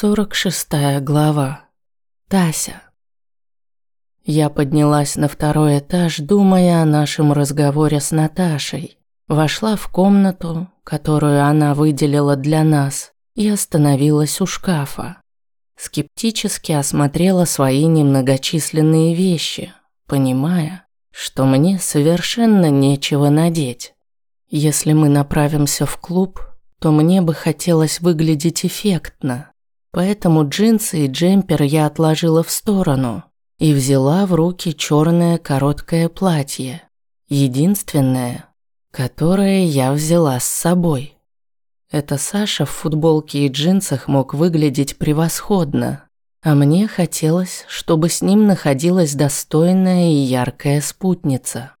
46 глава. Тася. Я поднялась на второй этаж, думая о нашем разговоре с Наташей. Вошла в комнату, которую она выделила для нас, и остановилась у шкафа. Скептически осмотрела свои немногочисленные вещи, понимая, что мне совершенно нечего надеть. Если мы направимся в клуб, то мне бы хотелось выглядеть эффектно. Поэтому джинсы и джемпер я отложила в сторону и взяла в руки черное короткое платье. Единственное, которое я взяла с собой. Это Саша в футболке и джинсах мог выглядеть превосходно, а мне хотелось, чтобы с ним находилась достойная и яркая спутница.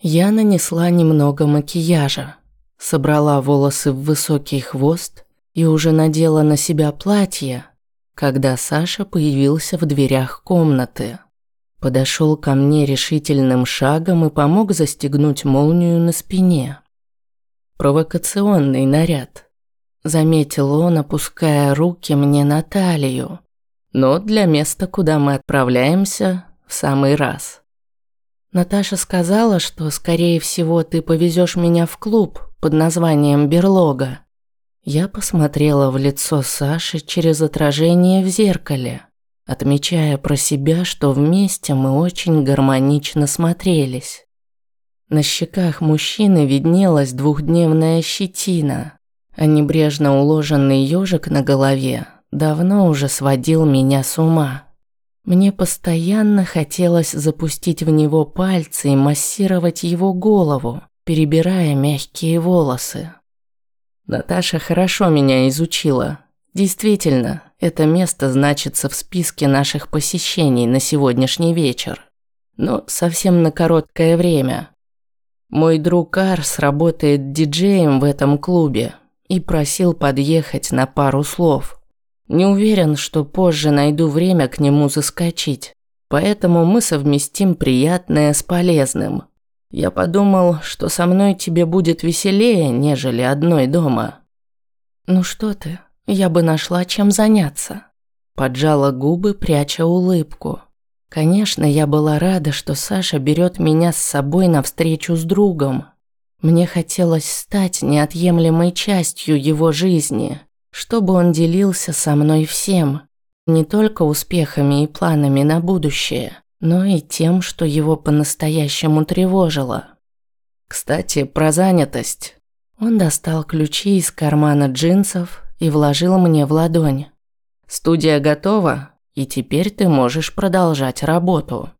Я нанесла немного макияжа, собрала волосы в высокий хвост и уже надела на себя платье, когда Саша появился в дверях комнаты. Подошел ко мне решительным шагом и помог застегнуть молнию на спине. Провокационный наряд. Заметил он, опуская руки мне на талию. Но для места, куда мы отправляемся, в самый раз. Наташа сказала, что, скорее всего, ты повезешь меня в клуб под названием «Берлога». Я посмотрела в лицо Саши через отражение в зеркале, отмечая про себя, что вместе мы очень гармонично смотрелись. На щеках мужчины виднелась двухдневная щетина, а небрежно уложенный ежик на голове давно уже сводил меня с ума. Мне постоянно хотелось запустить в него пальцы и массировать его голову, перебирая мягкие волосы. Наташа хорошо меня изучила. Действительно, это место значится в списке наших посещений на сегодняшний вечер. Но совсем на короткое время. Мой друг Арс работает диджеем в этом клубе и просил подъехать на пару слов. Не уверен, что позже найду время к нему заскочить. Поэтому мы совместим приятное с полезным. Я подумал, что со мной тебе будет веселее, нежели одной дома. Ну что ты, я бы нашла чем заняться. Поджала губы, пряча улыбку. Конечно, я была рада, что Саша берет меня с собой на встречу с другом. Мне хотелось стать неотъемлемой частью его жизни, чтобы он делился со мной всем, не только успехами и планами на будущее, но и тем, что его по-настоящему тревожило. Кстати, про занятость. Он достал ключи из кармана джинсов и вложил мне в ладонь. Студия готова, и теперь ты можешь продолжать работу.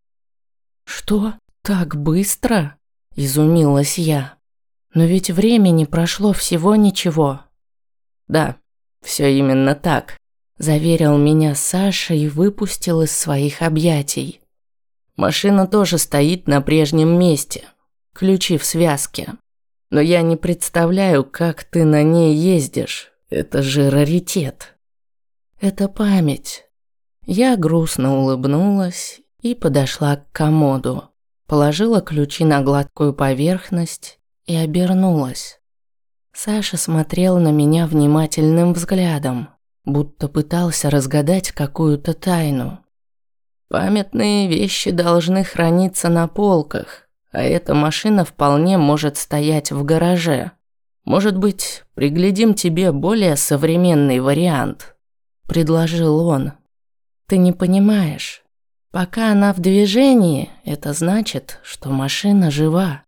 Что? Так быстро? Изумилась я. Но ведь времени прошло всего ничего. Да, все именно так. Заверил меня Саша и выпустил из своих объятий. Машина тоже стоит на прежнем месте. Ключи в связке. Но я не представляю, как ты на ней ездишь. Это же раритет. Это память. Я грустно улыбнулась и подошла к комоду. Положила ключи на гладкую поверхность и обернулась. Саша смотрел на меня внимательным взглядом, будто пытался разгадать какую-то тайну. Памятные вещи должны храниться на полках, а эта машина вполне может стоять в гараже. Может быть, приглядим тебе более современный вариант, предложил он. Ты не понимаешь. Пока она в движении, это значит, что машина жива.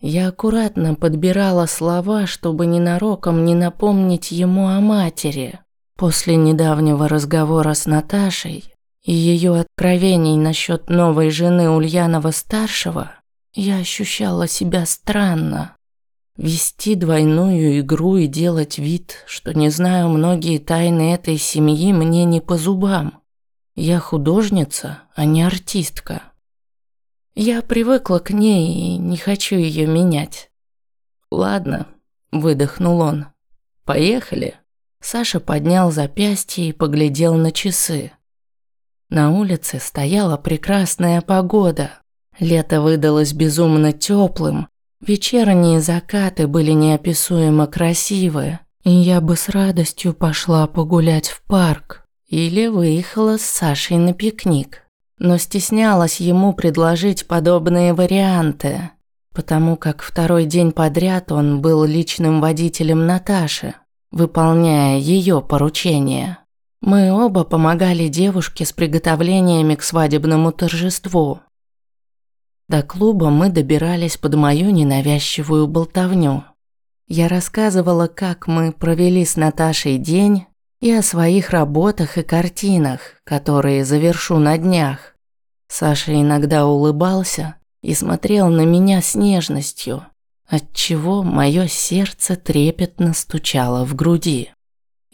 Я аккуратно подбирала слова, чтобы ненароком не напомнить ему о матери. После недавнего разговора с Наташей и ее откровений насчет новой жены Ульянова-старшего, я ощущала себя странно. Вести двойную игру и делать вид, что не знаю многие тайны этой семьи, мне не по зубам. Я художница, а не артистка. Я привыкла к ней и не хочу ее менять. Ладно, выдохнул он. Поехали. Саша поднял запястье и поглядел на часы. На улице стояла прекрасная погода. Лето выдалось безумно теплым. Вечерние закаты были неописуемо красивые, Я бы с радостью пошла погулять в парк или выехала с Сашей на пикник, но стеснялась ему предложить подобные варианты, потому как второй день подряд он был личным водителем Наташи, выполняя ее поручения. Мы оба помогали девушке с приготовлениями к свадебному торжеству. До клуба мы добирались под мою ненавязчивую болтовню. Я рассказывала, как мы провели с Наташей день и о своих работах и картинах, которые завершу на днях. Саша иногда улыбался и смотрел на меня с нежностью, отчего мое сердце трепетно стучало в груди.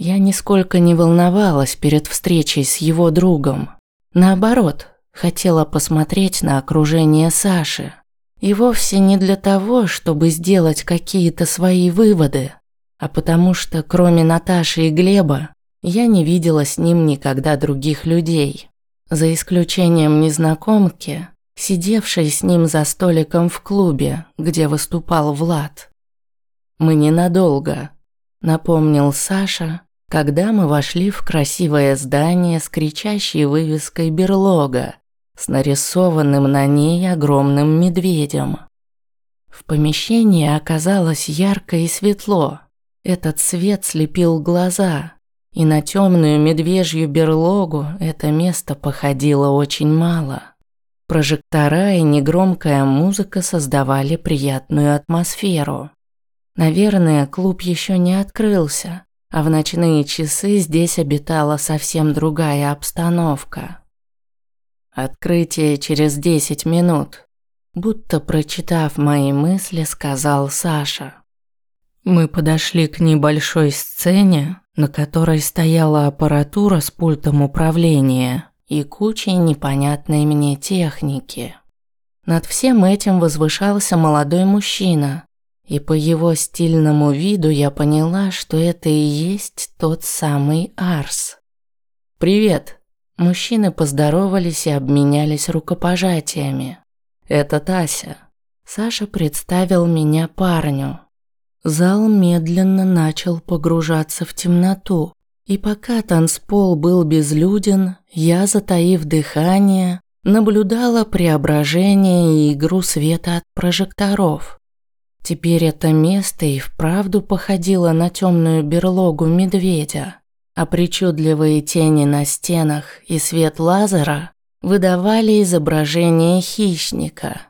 Я нисколько не волновалась перед встречей с его другом. Наоборот, хотела посмотреть на окружение Саши. И вовсе не для того, чтобы сделать какие-то свои выводы, а потому что кроме Наташи и Глеба я не видела с ним никогда других людей. За исключением незнакомки, сидевшей с ним за столиком в клубе, где выступал Влад. «Мы ненадолго», – напомнил Саша, когда мы вошли в красивое здание с кричащей вывеской «Берлога», с нарисованным на ней огромным медведем. В помещении оказалось ярко и светло. Этот свет слепил глаза, и на темную медвежью берлогу это место походило очень мало. Прожектора и негромкая музыка создавали приятную атмосферу. Наверное, клуб еще не открылся, а в ночные часы здесь обитала совсем другая обстановка. Открытие через 10 минут. Будто прочитав мои мысли, сказал Саша. Мы подошли к небольшой сцене, на которой стояла аппаратура с пультом управления и кучей непонятной мне техники. Над всем этим возвышался молодой мужчина, и по его стильному виду я поняла, что это и есть тот самый Арс. «Привет!» Мужчины поздоровались и обменялись рукопожатиями. «Это Тася». Саша представил меня парню. Зал медленно начал погружаться в темноту. И пока танцпол был безлюден, я, затаив дыхание, наблюдала преображение и игру света от прожекторов. Теперь это место и вправду походило на темную берлогу медведя а причудливые тени на стенах и свет лазера выдавали изображение хищника.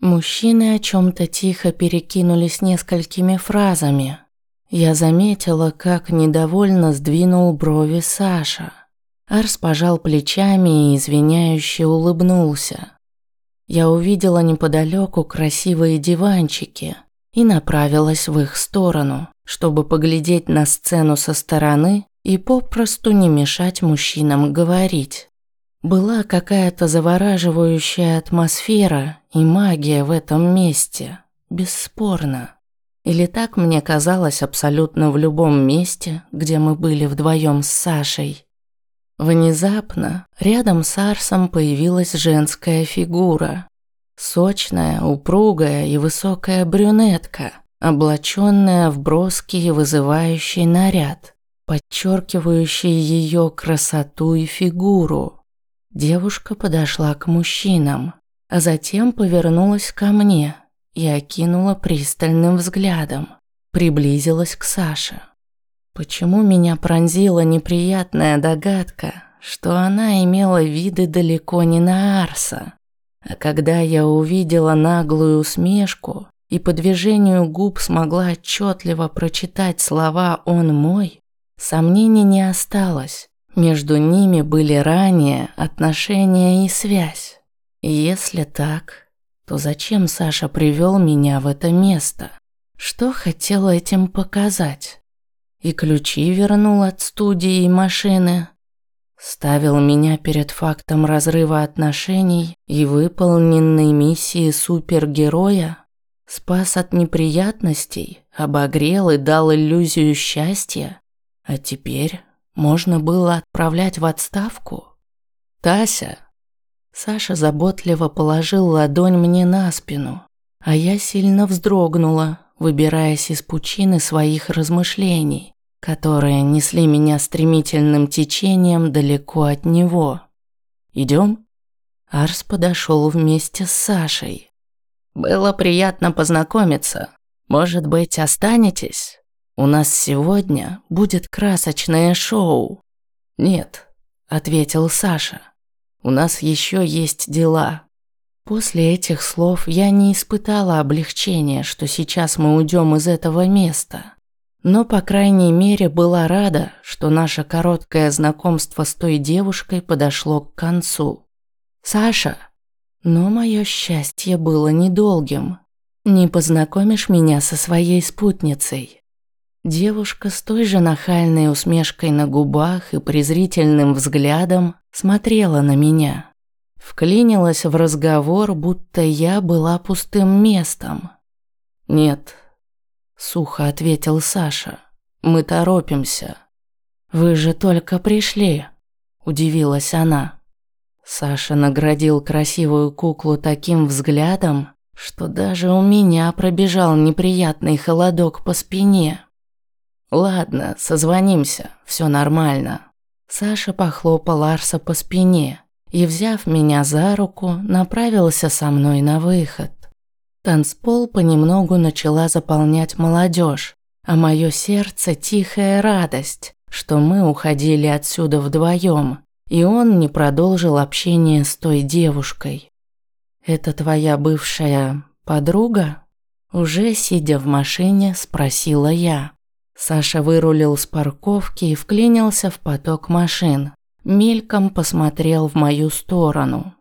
Мужчины о чем-то тихо перекинулись несколькими фразами. Я заметила, как недовольно сдвинул брови Саша. Арс пожал плечами и извиняюще улыбнулся. Я увидела неподалеку красивые диванчики и направилась в их сторону, чтобы поглядеть на сцену со стороны и попросту не мешать мужчинам говорить. Была какая-то завораживающая атмосфера и магия в этом месте, бесспорно. Или так мне казалось абсолютно в любом месте, где мы были вдвоем с Сашей. Внезапно рядом с Арсом появилась женская фигура. Сочная, упругая и высокая брюнетка, облаченная в броский и вызывающий наряд подчеркивающие ее красоту и фигуру. Девушка подошла к мужчинам, а затем повернулась ко мне и окинула пристальным взглядом, приблизилась к Саше. Почему меня пронзила неприятная догадка, что она имела виды далеко не на Арса? А когда я увидела наглую усмешку и по движению губ смогла отчетливо прочитать слова «он мой», Сомнений не осталось. Между ними были ранее отношения и связь. И если так, то зачем Саша привел меня в это место? Что хотел этим показать? И ключи вернул от студии и машины. Ставил меня перед фактом разрыва отношений и выполненной миссии супергероя. Спас от неприятностей, обогрел и дал иллюзию счастья. А теперь можно было отправлять в отставку? Тася. Саша заботливо положил ладонь мне на спину, а я сильно вздрогнула, выбираясь из пучины своих размышлений, которые несли меня стремительным течением далеко от него. Идем? Арс подошел вместе с Сашей. Было приятно познакомиться. Может быть, останетесь? У нас сегодня будет красочное шоу. Нет, ответил Саша. У нас еще есть дела. После этих слов я не испытала облегчения, что сейчас мы уйдем из этого места. Но, по крайней мере, была рада, что наше короткое знакомство с той девушкой подошло к концу. «Саша!» Но мое счастье было недолгим. «Не познакомишь меня со своей спутницей?» Девушка с той же нахальной усмешкой на губах и презрительным взглядом смотрела на меня. Вклинилась в разговор, будто я была пустым местом. «Нет», – сухо ответил Саша, – «мы торопимся». «Вы же только пришли», – удивилась она. Саша наградил красивую куклу таким взглядом, что даже у меня пробежал неприятный холодок по спине. «Ладно, созвонимся, все нормально». Саша похлопал Арса по спине и, взяв меня за руку, направился со мной на выход. Танцпол понемногу начала заполнять молодежь, а мое сердце – тихая радость, что мы уходили отсюда вдвоем, и он не продолжил общение с той девушкой. «Это твоя бывшая подруга?» Уже сидя в машине, спросила я. Саша вырулил с парковки и вклинился в поток машин мельком посмотрел в мою сторону.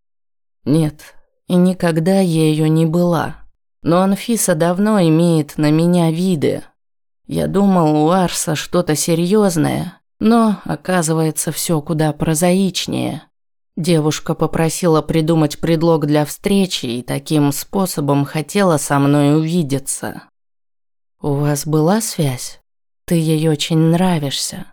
Нет, и никогда ею не была. Но Анфиса давно имеет на меня виды. Я думал, у Арса что-то серьезное, но оказывается все куда прозаичнее. Девушка попросила придумать предлог для встречи и таким способом хотела со мной увидеться. У вас была связь? Ты ей очень нравишься.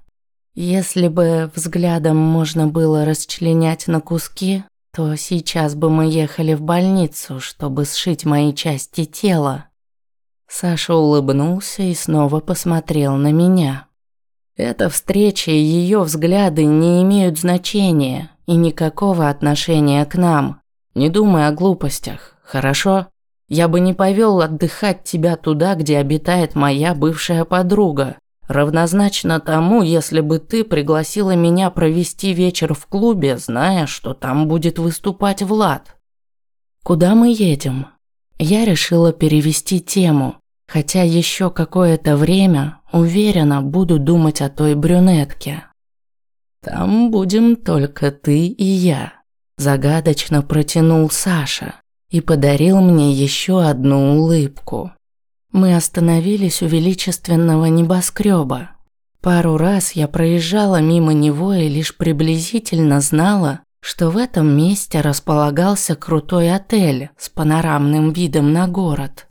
Если бы взглядом можно было расчленять на куски, то сейчас бы мы ехали в больницу, чтобы сшить мои части тела. Саша улыбнулся и снова посмотрел на меня. Эта встреча и ее взгляды не имеют значения и никакого отношения к нам. Не думай о глупостях, хорошо? Я бы не повел отдыхать тебя туда, где обитает моя бывшая подруга. Равнозначно тому, если бы ты пригласила меня провести вечер в клубе, зная, что там будет выступать Влад. Куда мы едем? Я решила перевести тему, хотя еще какое-то время, уверена, буду думать о той брюнетке. Там будем только ты и я, загадочно протянул Саша и подарил мне еще одну улыбку. Мы остановились у величественного небоскреба. Пару раз я проезжала мимо него и лишь приблизительно знала, что в этом месте располагался крутой отель с панорамным видом на город.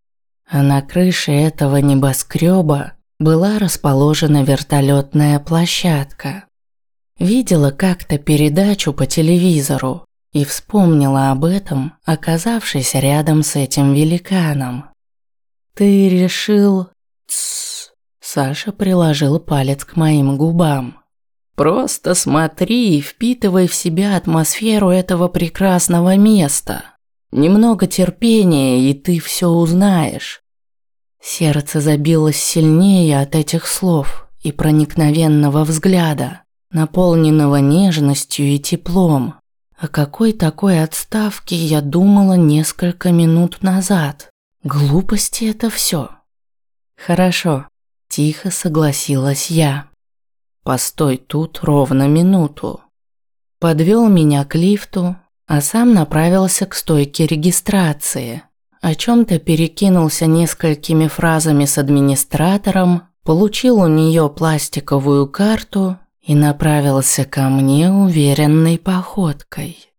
А на крыше этого небоскреба была расположена вертолетная площадка. Видела как-то передачу по телевизору и вспомнила об этом, оказавшись рядом с этим великаном. «Ты решил...» Тссс. Саша приложил палец к моим губам. «Просто смотри и впитывай в себя атмосферу этого прекрасного места. Немного терпения, и ты все узнаешь». Сердце забилось сильнее от этих слов и проникновенного взгляда, наполненного нежностью и теплом. О какой такой отставке я думала несколько минут назад. Глупости это все. Хорошо, тихо согласилась я. Постой тут ровно минуту. Подвел меня к лифту, а сам направился к стойке регистрации. О чем-то перекинулся несколькими фразами с администратором, получил у нее пластиковую карту и направился ко мне уверенной походкой.